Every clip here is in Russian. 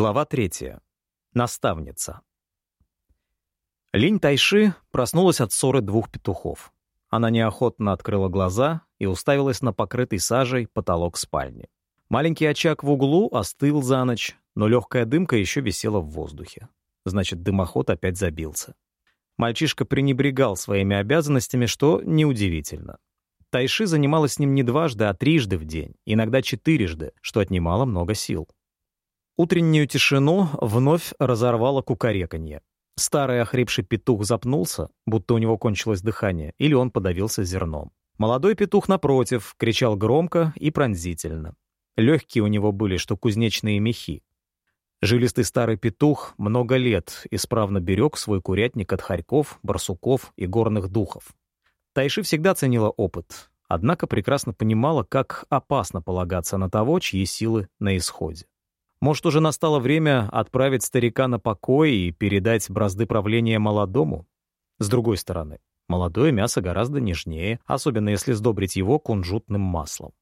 Глава третья. Наставница. Линь Тайши проснулась от ссоры двух петухов. Она неохотно открыла глаза и уставилась на покрытый сажей потолок спальни. Маленький очаг в углу остыл за ночь, но легкая дымка еще висела в воздухе. Значит, дымоход опять забился. Мальчишка пренебрегал своими обязанностями, что неудивительно. Тайши занималась с ним не дважды, а трижды в день, иногда четырежды, что отнимало много сил. Утреннюю тишину вновь разорвало кукареканье. Старый охрипший петух запнулся, будто у него кончилось дыхание, или он подавился зерном. Молодой петух, напротив, кричал громко и пронзительно. Легкие у него были, что кузнечные мехи. Жилистый старый петух много лет исправно берег свой курятник от хорьков, барсуков и горных духов. Тайши всегда ценила опыт, однако прекрасно понимала, как опасно полагаться на того, чьи силы на исходе. Может, уже настало время отправить старика на покой и передать бразды правления молодому? С другой стороны, молодое мясо гораздо нежнее, особенно если сдобрить его кунжутным маслом.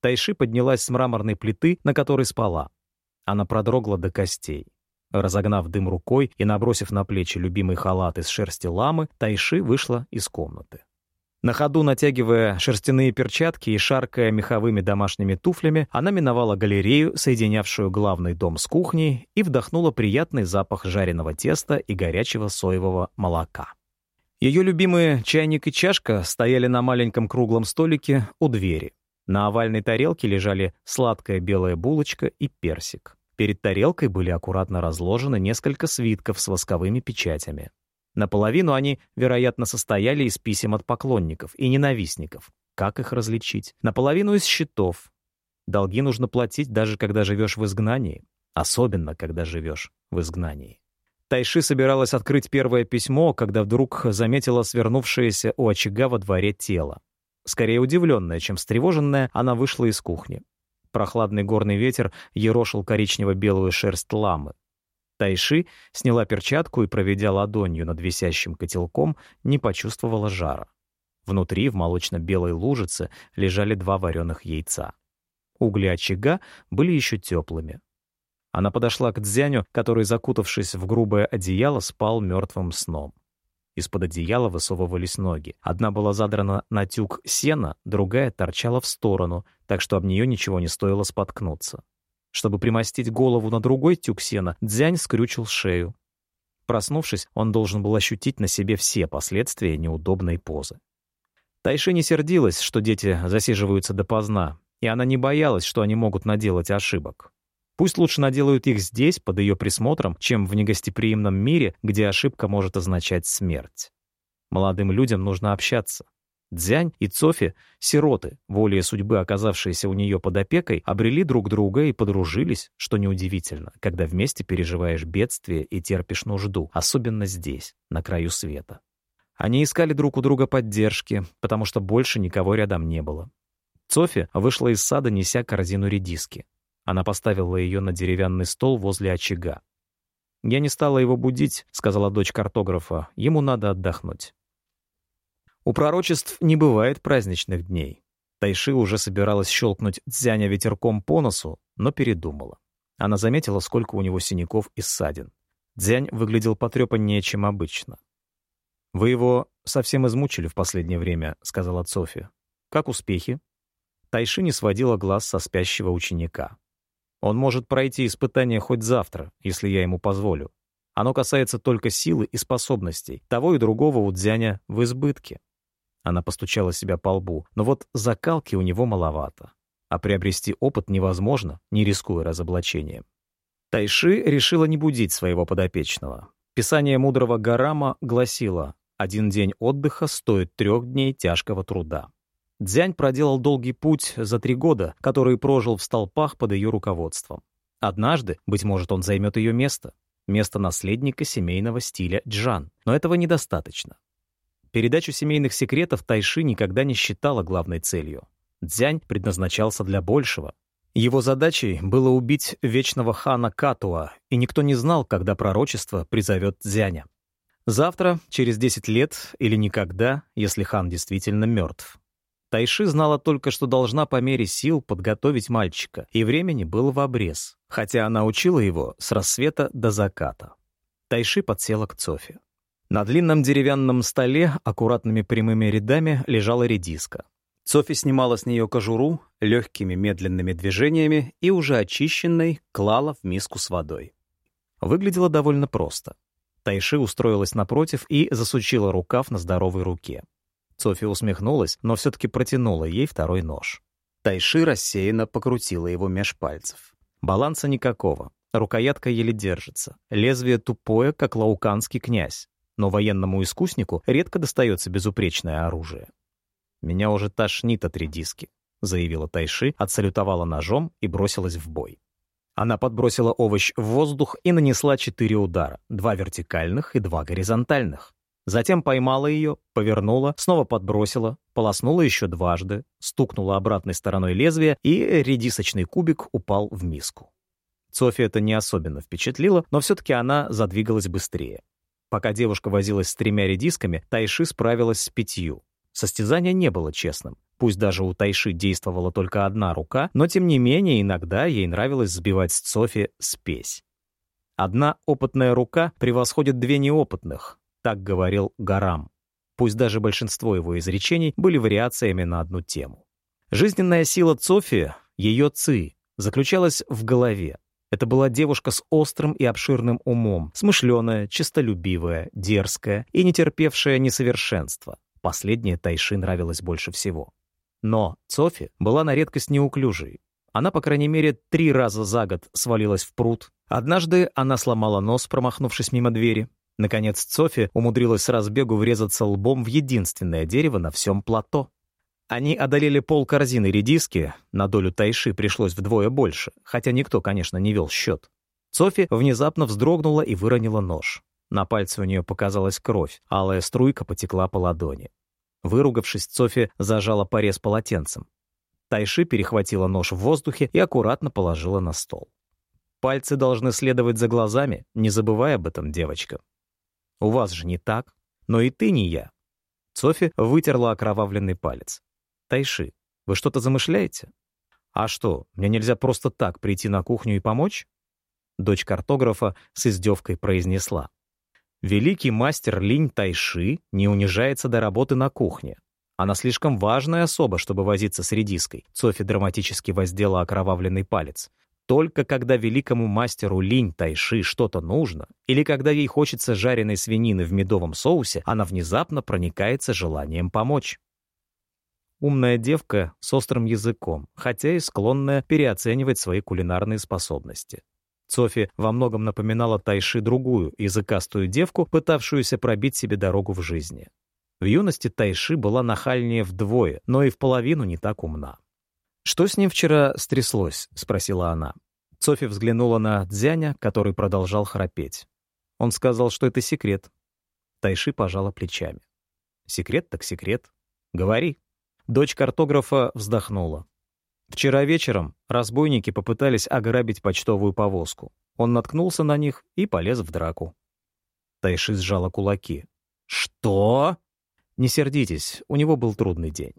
Тайши поднялась с мраморной плиты, на которой спала. Она продрогла до костей. Разогнав дым рукой и набросив на плечи любимый халат из шерсти ламы, Тайши вышла из комнаты. На ходу натягивая шерстяные перчатки и шаркая меховыми домашними туфлями, она миновала галерею, соединявшую главный дом с кухней, и вдохнула приятный запах жареного теста и горячего соевого молока. Ее любимые чайник и чашка стояли на маленьком круглом столике у двери. На овальной тарелке лежали сладкая белая булочка и персик. Перед тарелкой были аккуратно разложены несколько свитков с восковыми печатями. Наполовину они, вероятно, состояли из писем от поклонников и ненавистников. Как их различить? Наполовину из счетов. Долги нужно платить, даже когда живешь в изгнании. Особенно, когда живешь в изгнании. Тайши собиралась открыть первое письмо, когда вдруг заметила свернувшееся у очага во дворе тело. Скорее удивленная, чем встревоженная, она вышла из кухни. Прохладный горный ветер ерошил коричнево-белую шерсть ламы. Тайши сняла перчатку и, проведя ладонью над висящим котелком, не почувствовала жара. Внутри, в молочно-белой лужице, лежали два вареных яйца. Угли очага были еще теплыми. Она подошла к Дзяню, который, закутавшись в грубое одеяло, спал мертвым сном. Из-под одеяла высовывались ноги. Одна была задрана на тюк сена, другая торчала в сторону, так что об нее ничего не стоило споткнуться. Чтобы примостить голову на другой тюк сена, Дзянь скрючил шею. Проснувшись, он должен был ощутить на себе все последствия неудобной позы. Тайши не сердилась, что дети засиживаются допоздна, и она не боялась, что они могут наделать ошибок. Пусть лучше наделают их здесь, под ее присмотром, чем в негостеприимном мире, где ошибка может означать смерть. Молодым людям нужно общаться. Дзянь и Цофи, сироты, волей судьбы оказавшиеся у нее под опекой, обрели друг друга и подружились, что неудивительно, когда вместе переживаешь бедствие и терпишь нужду, особенно здесь, на краю света. Они искали друг у друга поддержки, потому что больше никого рядом не было. Цофи вышла из сада, неся корзину редиски. Она поставила ее на деревянный стол возле очага. «Я не стала его будить», — сказала дочь картографа. «Ему надо отдохнуть». У пророчеств не бывает праздничных дней. Тайши уже собиралась щелкнуть Цзяня ветерком по носу, но передумала. Она заметила, сколько у него синяков и ссадин. Дзянь выглядел потрепаннее, чем обычно. «Вы его совсем измучили в последнее время», — сказала Софи. «Как успехи?» Тайши не сводила глаз со спящего ученика. «Он может пройти испытание хоть завтра, если я ему позволю. Оно касается только силы и способностей. Того и другого у Дзяня в избытке. Она постучала себя по лбу. Но вот закалки у него маловато. А приобрести опыт невозможно, не рискуя разоблачением. Тайши решила не будить своего подопечного. Писание мудрого Гарама гласило «Один день отдыха стоит трех дней тяжкого труда». Дзянь проделал долгий путь за три года, который прожил в столпах под ее руководством. Однажды, быть может, он займет ее место, место наследника семейного стиля Джан, но этого недостаточно. Передачу семейных секретов Тайши никогда не считала главной целью. Дзянь предназначался для большего. Его задачей было убить вечного хана Катуа, и никто не знал, когда пророчество призовет Дзяня. Завтра, через 10 лет или никогда, если хан действительно мертв. Тайши знала только, что должна по мере сил подготовить мальчика, и времени было в обрез, хотя она учила его с рассвета до заката. Тайши подсела к Цофе. На длинном деревянном столе аккуратными прямыми рядами лежала редиска. Софи снимала с нее кожуру легкими медленными движениями и уже очищенной клала в миску с водой. Выглядело довольно просто. Тайши устроилась напротив и засучила рукав на здоровой руке. Софи усмехнулась, но все-таки протянула ей второй нож. Тайши рассеянно покрутила его меж пальцев. Баланса никакого. Рукоятка еле держится. Лезвие тупое, как лауканский князь. Но военному искуснику редко достается безупречное оружие. «Меня уже тошнит от редиски», — заявила Тайши, отсалютовала ножом и бросилась в бой. Она подбросила овощ в воздух и нанесла четыре удара, два вертикальных и два горизонтальных. Затем поймала ее, повернула, снова подбросила, полоснула еще дважды, стукнула обратной стороной лезвия, и редисочный кубик упал в миску. Софи это не особенно впечатлило, но все-таки она задвигалась быстрее. Пока девушка возилась с тремя редисками, Тайши справилась с пятью. Состязание не было честным. Пусть даже у Тайши действовала только одна рука, но тем не менее иногда ей нравилось сбивать с Софи спесь. Одна опытная рука превосходит две неопытных, так говорил Гарам. Пусть даже большинство его изречений были вариациями на одну тему. Жизненная сила Цофи, ее ци, заключалась в голове. Это была девушка с острым и обширным умом, смышленая, честолюбивая, дерзкая и не терпевшая несовершенства. Последнее Тайши нравилось больше всего. Но Софи была на редкость неуклюжей. Она, по крайней мере, три раза за год свалилась в пруд. Однажды она сломала нос, промахнувшись мимо двери. Наконец Софи умудрилась с разбегу врезаться лбом в единственное дерево на всем плато. Они одолели пол корзины редиски, на долю Тайши пришлось вдвое больше, хотя никто, конечно, не вел счет. Софи внезапно вздрогнула и выронила нож. На пальце у нее показалась кровь, алая струйка потекла по ладони. Выругавшись, Софи зажала порез полотенцем. Тайши перехватила нож в воздухе и аккуратно положила на стол. Пальцы должны следовать за глазами, не забывай об этом, девочка. У вас же не так, но и ты не я. Софи вытерла окровавленный палец. Тайши, вы что-то замышляете? А что, мне нельзя просто так прийти на кухню и помочь? Дочь картографа с издевкой произнесла. Великий мастер Линь Тайши не унижается до работы на кухне. Она слишком важная особа, чтобы возиться с редиской. Софи драматически воздела окровавленный палец. Только когда великому мастеру Линь Тайши что-то нужно, или когда ей хочется жареной свинины в медовом соусе, она внезапно проникается желанием помочь. Умная девка с острым языком, хотя и склонная переоценивать свои кулинарные способности. Софи во многом напоминала Тайши другую, языкастую девку, пытавшуюся пробить себе дорогу в жизни. В юности Тайши была нахальнее вдвое, но и в половину не так умна. «Что с ним вчера стряслось?» — спросила она. Софи взглянула на Дзяня, который продолжал храпеть. Он сказал, что это секрет. Тайши пожала плечами. «Секрет так секрет. Говори». Дочь картографа вздохнула. Вчера вечером разбойники попытались ограбить почтовую повозку. Он наткнулся на них и полез в драку. Тайши сжала кулаки. «Что?» «Не сердитесь, у него был трудный день».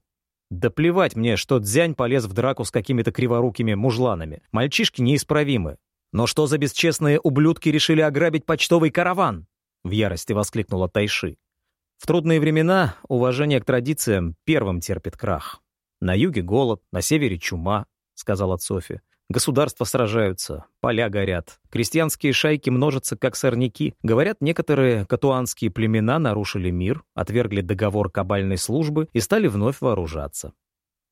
«Да плевать мне, что Дзянь полез в драку с какими-то криворукими мужланами. Мальчишки неисправимы. Но что за бесчестные ублюдки решили ограбить почтовый караван?» В ярости воскликнула Тайши. В трудные времена уважение к традициям первым терпит крах. «На юге голод, на севере чума», — сказала Софи. «Государства сражаются, поля горят, крестьянские шайки множатся, как сорняки. Говорят, некоторые катуанские племена нарушили мир, отвергли договор кабальной службы и стали вновь вооружаться.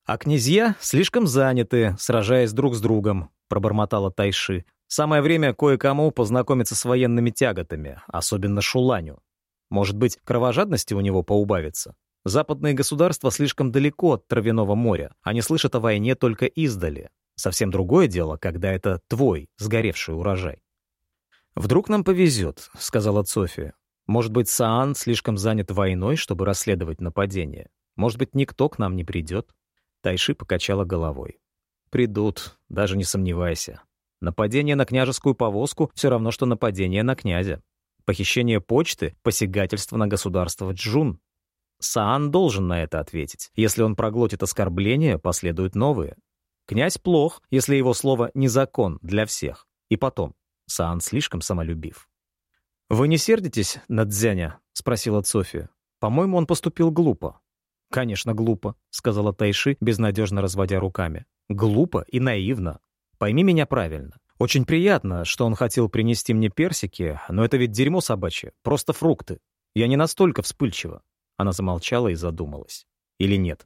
А князья слишком заняты, сражаясь друг с другом», — пробормотала Тайши. «Самое время кое-кому познакомиться с военными тяготами, особенно Шуланю. Может быть, кровожадности у него поубавится?» Западные государства слишком далеко от Травяного моря. Они слышат о войне только издали. Совсем другое дело, когда это твой сгоревший урожай. «Вдруг нам повезет», — сказала София. «Может быть, Саан слишком занят войной, чтобы расследовать нападение. Может быть, никто к нам не придет?» Тайши покачала головой. «Придут, даже не сомневайся. Нападение на княжескую повозку — все равно, что нападение на князя. Похищение почты — посягательство на государство Джун. Саан должен на это ответить. Если он проглотит оскорбления, последуют новые. Князь плох, если его слово не закон для всех. И потом, Саан слишком самолюбив. «Вы не сердитесь на Дзяня?» — спросила Цофия. «По-моему, он поступил глупо». «Конечно, глупо», — сказала Тайши, безнадежно разводя руками. «Глупо и наивно. Пойми меня правильно. Очень приятно, что он хотел принести мне персики, но это ведь дерьмо собачье, просто фрукты. Я не настолько вспыльчива». Она замолчала и задумалась. «Или нет?»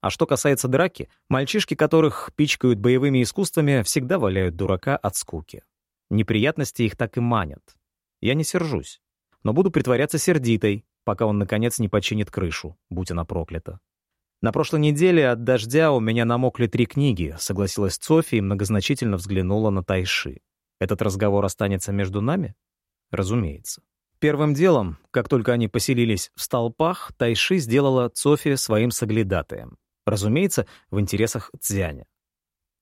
А что касается драки, мальчишки, которых пичкают боевыми искусствами, всегда валяют дурака от скуки. Неприятности их так и манят. Я не сержусь, но буду притворяться сердитой, пока он, наконец, не починит крышу, будь она проклята. На прошлой неделе от дождя у меня намокли три книги, согласилась Софи и многозначительно взглянула на Тайши. Этот разговор останется между нами? Разумеется. Первым делом, как только они поселились в столпах, Тайши сделала Софи своим соглядатаем. Разумеется, в интересах Цзяня.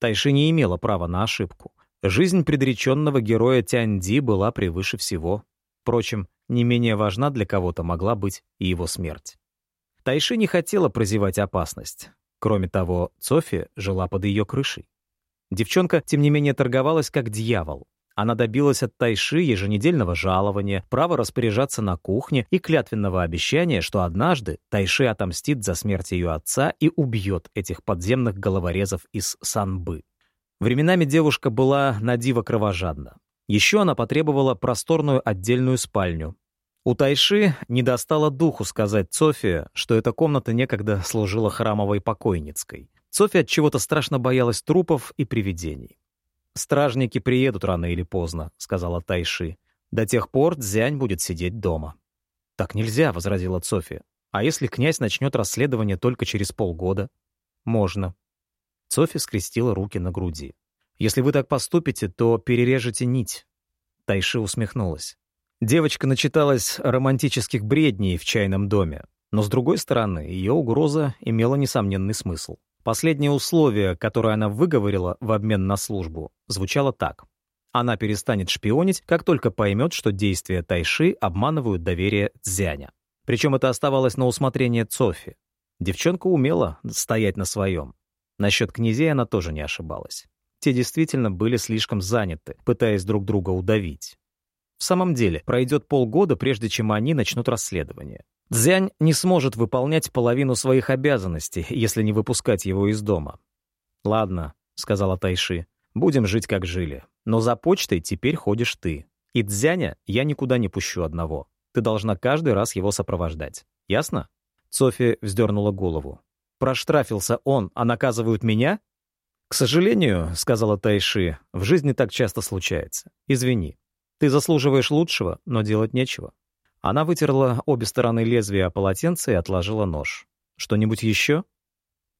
Тайши не имела права на ошибку. Жизнь предреченного героя Тяньди была превыше всего. Впрочем, не менее важна для кого-то могла быть и его смерть. Тайши не хотела прозевать опасность. Кроме того, Софи жила под ее крышей. Девчонка, тем не менее, торговалась как дьявол. Она добилась от Тайши еженедельного жалования, права распоряжаться на кухне и клятвенного обещания, что однажды Тайши отомстит за смерть ее отца и убьет этих подземных головорезов из Санбы. Временами девушка была на диво кровожадна. Еще она потребовала просторную отдельную спальню. У Тайши не достало духу сказать София, что эта комната некогда служила храмовой покойницкой. София от чего-то страшно боялась трупов и привидений. «Стражники приедут рано или поздно», — сказала Тайши. «До тех пор Дзянь будет сидеть дома». «Так нельзя», — возразила София. «А если князь начнет расследование только через полгода?» «Можно». Софи скрестила руки на груди. «Если вы так поступите, то перережете нить». Тайши усмехнулась. Девочка начиталась романтических бредней в чайном доме, но, с другой стороны, ее угроза имела несомненный смысл. Последнее условие, которое она выговорила в обмен на службу, звучало так. Она перестанет шпионить, как только поймет, что действия Тайши обманывают доверие Цзяня. Причем это оставалось на усмотрение Цофи. Девчонка умела стоять на своем. Насчет князей она тоже не ошибалась. Те действительно были слишком заняты, пытаясь друг друга удавить. В самом деле, пройдет полгода, прежде чем они начнут расследование. Цзянь не сможет выполнять половину своих обязанностей, если не выпускать его из дома. «Ладно», — сказала Тайши, — «будем жить, как жили. Но за почтой теперь ходишь ты. И Цзяня я никуда не пущу одного. Ты должна каждый раз его сопровождать. Ясно?» Софи вздернула голову. «Проштрафился он, а наказывают меня?» «К сожалению», — сказала Тайши, — «в жизни так часто случается. Извини. Ты заслуживаешь лучшего, но делать нечего. Она вытерла обе стороны лезвия о полотенце и отложила нож. «Что-нибудь еще?»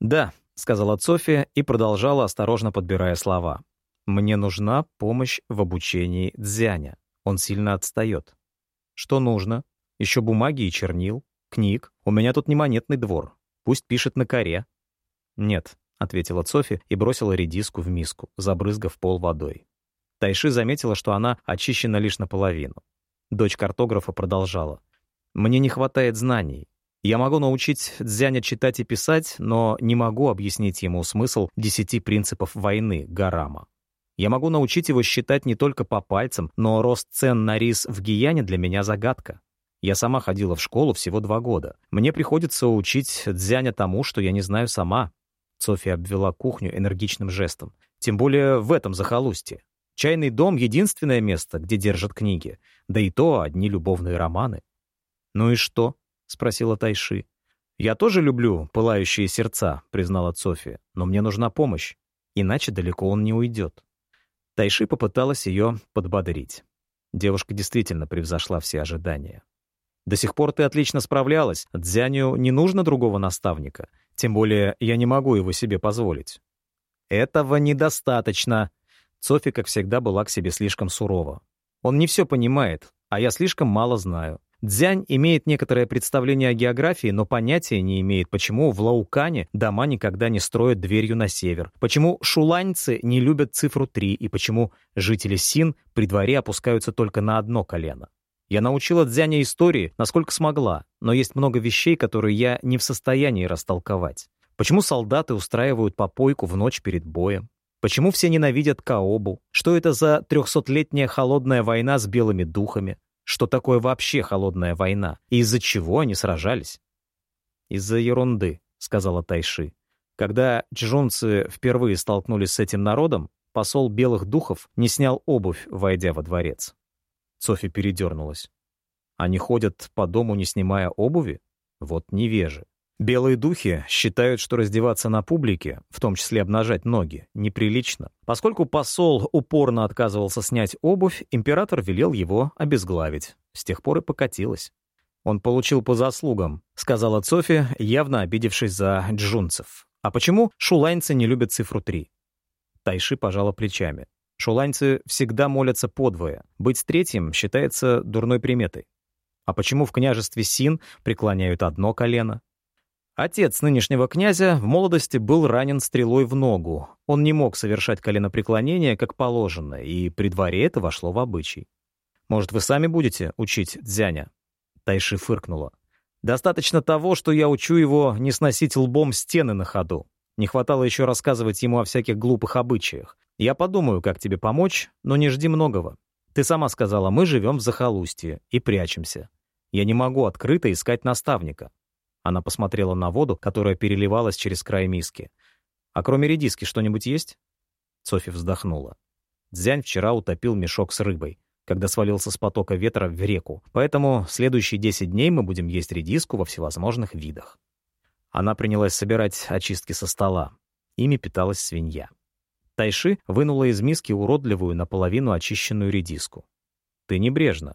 «Да», — сказала София и продолжала, осторожно подбирая слова. «Мне нужна помощь в обучении Дзяня. Он сильно отстает». «Что нужно? Еще бумаги и чернил, книг. У меня тут не монетный двор. Пусть пишет на коре». «Нет», — ответила Софи и бросила редиску в миску, забрызгав пол водой. Тайши заметила, что она очищена лишь наполовину. Дочь картографа продолжала. «Мне не хватает знаний. Я могу научить Дзяня читать и писать, но не могу объяснить ему смысл десяти принципов войны Гарама. Я могу научить его считать не только по пальцам, но рост цен на рис в Гияне для меня загадка. Я сама ходила в школу всего два года. Мне приходится учить Дзяня тому, что я не знаю сама». Софья обвела кухню энергичным жестом. «Тем более в этом захолустье. Чайный дом — единственное место, где держат книги. Да и то одни любовные романы. «Ну и что?» — спросила Тайши. «Я тоже люблю пылающие сердца», — признала София. «Но мне нужна помощь, иначе далеко он не уйдет». Тайши попыталась ее подбодрить. Девушка действительно превзошла все ожидания. «До сих пор ты отлично справлялась. Дзяню не нужно другого наставника. Тем более я не могу его себе позволить». «Этого недостаточно», Софи, как всегда, была к себе слишком сурова. Он не все понимает, а я слишком мало знаю. Дзянь имеет некоторое представление о географии, но понятия не имеет, почему в Лаукане дома никогда не строят дверью на север, почему шуланьцы не любят цифру 3 и почему жители Син при дворе опускаются только на одно колено. Я научила Дзяня истории, насколько смогла, но есть много вещей, которые я не в состоянии растолковать. Почему солдаты устраивают попойку в ночь перед боем? Почему все ненавидят Каобу? Что это за трехсотлетняя холодная война с белыми духами? Что такое вообще холодная война? И из-за чего они сражались? «Из-за ерунды», — сказала Тайши. Когда джунцы впервые столкнулись с этим народом, посол белых духов не снял обувь, войдя во дворец. Софи передернулась. Они ходят по дому, не снимая обуви? Вот невежи. Белые духи считают, что раздеваться на публике, в том числе обнажать ноги, неприлично. Поскольку посол упорно отказывался снять обувь, император велел его обезглавить. С тех пор и покатилось. «Он получил по заслугам», — сказала Цофи, явно обидевшись за джунцев. «А почему шуланьцы не любят цифру 3?» Тайши пожала плечами. Шуланьцы всегда молятся подвое. Быть третьим считается дурной приметой. А почему в княжестве Син преклоняют одно колено? Отец нынешнего князя в молодости был ранен стрелой в ногу. Он не мог совершать коленопреклонение, как положено, и при дворе это вошло в обычай. «Может, вы сами будете учить Дзяня?» Тайши фыркнула. «Достаточно того, что я учу его не сносить лбом стены на ходу. Не хватало еще рассказывать ему о всяких глупых обычаях. Я подумаю, как тебе помочь, но не жди многого. Ты сама сказала, мы живем в захолустье и прячемся. Я не могу открыто искать наставника». Она посмотрела на воду, которая переливалась через край миски. «А кроме редиски что-нибудь есть?» Софи вздохнула. Дзянь вчера утопил мешок с рыбой, когда свалился с потока ветра в реку, поэтому следующие 10 дней мы будем есть редиску во всевозможных видах. Она принялась собирать очистки со стола. Ими питалась свинья. Тайши вынула из миски уродливую наполовину очищенную редиску. «Ты небрежно.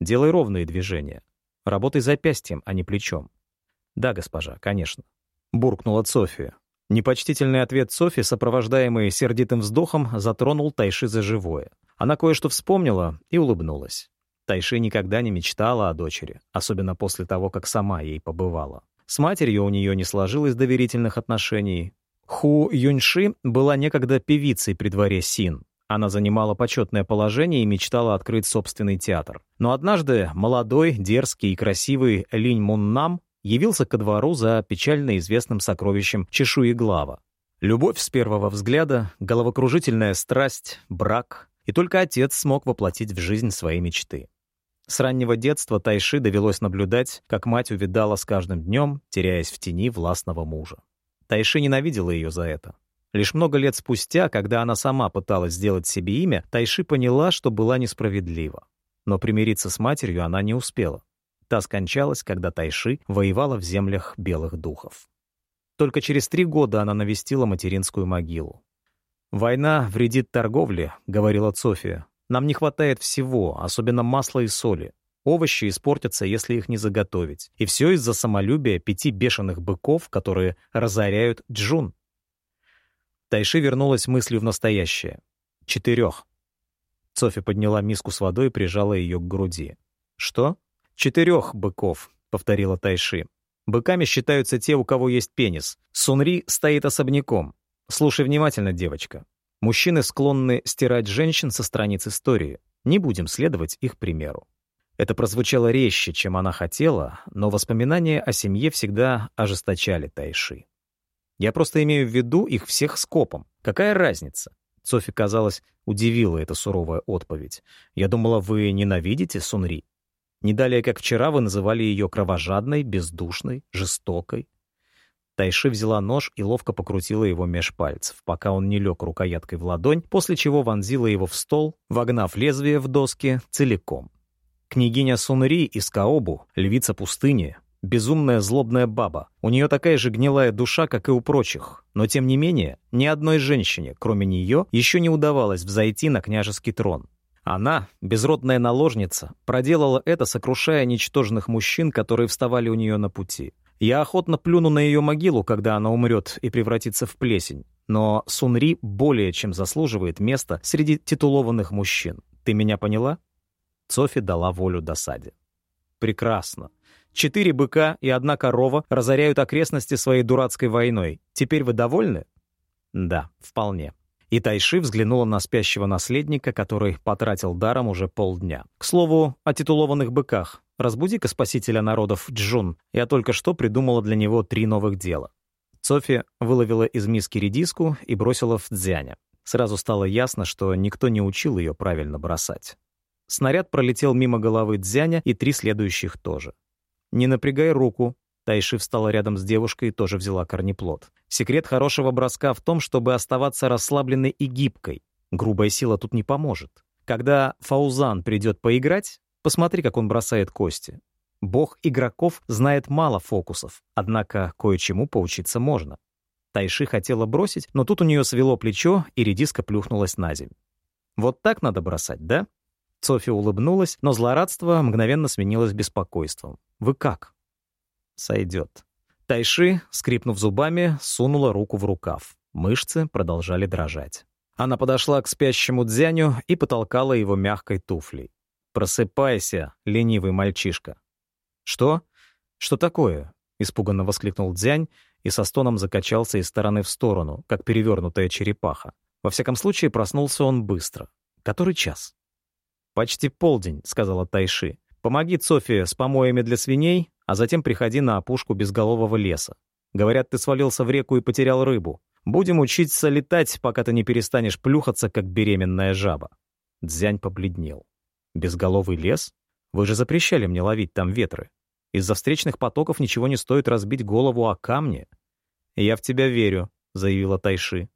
Делай ровные движения. Работай запястьем, а не плечом». «Да, госпожа, конечно», — буркнула София. Непочтительный ответ Софи, сопровождаемый сердитым вздохом, затронул Тайши за живое. Она кое-что вспомнила и улыбнулась. Тайши никогда не мечтала о дочери, особенно после того, как сама ей побывала. С матерью у нее не сложилось доверительных отношений. Ху Юньши была некогда певицей при дворе Син. Она занимала почетное положение и мечтала открыть собственный театр. Но однажды молодой, дерзкий и красивый Линь Муннам явился ко двору за печально известным сокровищем чешуеглава. Любовь с первого взгляда, головокружительная страсть, брак. И только отец смог воплотить в жизнь свои мечты. С раннего детства Тайши довелось наблюдать, как мать увидала с каждым днем, теряясь в тени властного мужа. Тайши ненавидела ее за это. Лишь много лет спустя, когда она сама пыталась сделать себе имя, Тайши поняла, что была несправедлива. Но примириться с матерью она не успела. Та скончалась, когда Тайши воевала в землях белых духов. Только через три года она навестила материнскую могилу. «Война вредит торговле», — говорила София. Нам не хватает всего, особенно масла и соли. Овощи испортятся, если их не заготовить. И все из-за самолюбия пяти бешеных быков, которые разоряют Джун. Тайши вернулась мыслью в настоящее. Четырех. Софи подняла миску с водой и прижала ее к груди. «Что?» «Четырех быков», — повторила Тайши. «Быками считаются те, у кого есть пенис. Сунри стоит особняком. Слушай внимательно, девочка. Мужчины склонны стирать женщин со страниц истории. Не будем следовать их примеру. Это прозвучало резче, чем она хотела, но воспоминания о семье всегда ожесточали Тайши. Я просто имею в виду их всех скопом. Какая разница? Софи, казалось, удивила эта суровая отповедь. «Я думала, вы ненавидите Сунри. Не далее, как вчера, вы называли ее кровожадной, бездушной, жестокой. Тайши взяла нож и ловко покрутила его меж пальцев, пока он не лег рукояткой в ладонь, после чего вонзила его в стол, вогнав лезвие в доски целиком. Княгиня Сунри из Каобу, львица пустыни, безумная злобная баба. У нее такая же гнилая душа, как и у прочих. Но тем не менее, ни одной женщине, кроме нее, еще не удавалось взойти на княжеский трон. Она, безродная наложница, проделала это, сокрушая ничтожных мужчин, которые вставали у нее на пути. Я охотно плюну на ее могилу, когда она умрет и превратится в плесень. Но Сунри более чем заслуживает места среди титулованных мужчин. Ты меня поняла?» Софи дала волю досаде. «Прекрасно. Четыре быка и одна корова разоряют окрестности своей дурацкой войной. Теперь вы довольны?» «Да, вполне. И Тайши взглянула на спящего наследника, который потратил даром уже полдня. К слову, о титулованных быках. Разбуди-ка спасителя народов Джун. Я только что придумала для него три новых дела. Софи выловила из миски редиску и бросила в дзяня. Сразу стало ясно, что никто не учил ее правильно бросать. Снаряд пролетел мимо головы Дзяня и три следующих тоже. «Не напрягай руку», Тайши встала рядом с девушкой и тоже взяла корнеплод. Секрет хорошего броска в том, чтобы оставаться расслабленной и гибкой. Грубая сила тут не поможет. Когда Фаузан придет поиграть, посмотри, как он бросает кости. Бог игроков знает мало фокусов, однако кое-чему поучиться можно. Тайши хотела бросить, но тут у нее свело плечо, и редиска плюхнулась на земь. «Вот так надо бросать, да?» Софья улыбнулась, но злорадство мгновенно сменилось беспокойством. «Вы как?» «Сойдет». Тайши, скрипнув зубами, сунула руку в рукав. Мышцы продолжали дрожать. Она подошла к спящему Дзяню и потолкала его мягкой туфлей. «Просыпайся, ленивый мальчишка». «Что? Что такое?» — испуганно воскликнул Дзянь и со стоном закачался из стороны в сторону, как перевернутая черепаха. Во всяком случае, проснулся он быстро. Который час? «Почти полдень», — сказала Тайши. «Помоги Софии с помоями для свиней, а затем приходи на опушку безголового леса. Говорят, ты свалился в реку и потерял рыбу. Будем учиться летать, пока ты не перестанешь плюхаться, как беременная жаба». Дзянь побледнел. «Безголовый лес? Вы же запрещали мне ловить там ветры. Из-за встречных потоков ничего не стоит разбить голову о камни. «Я в тебя верю», — заявила Тайши.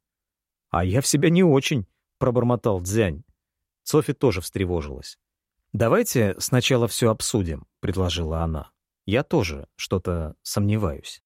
«А я в себя не очень», — пробормотал Дзянь. Софи тоже встревожилась. «Давайте сначала все обсудим», — предложила она. «Я тоже что-то сомневаюсь».